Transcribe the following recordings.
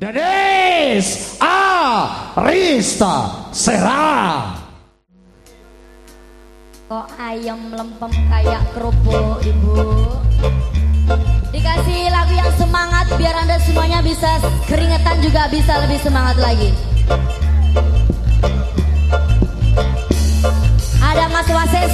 Dennis Arista Sera. Kok ayam lempem kayak kerupuk ibu? Dikasih lagu yang semangat biar anda semuanya bisa keringetan juga bisa lebih semangat lagi. Ada Mas Wasis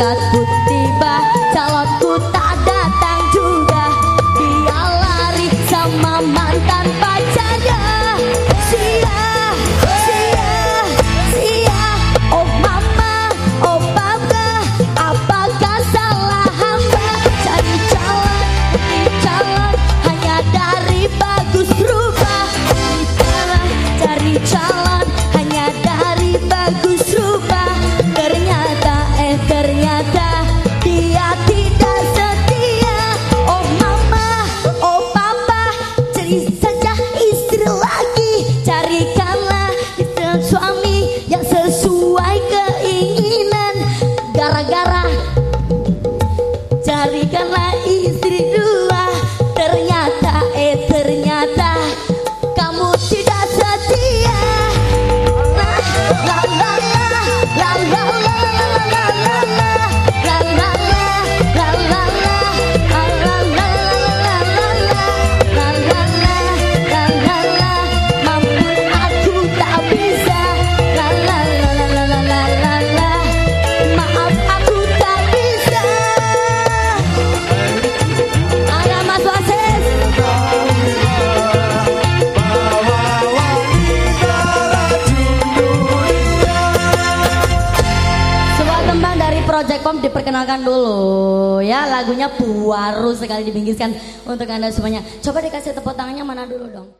tatput tarikan lagi Pom diperkenalkan dulu ya lagunya baru sekali dibingkiskan untuk anda semuanya. Coba dikasih tepuk tangannya mana dulu dong.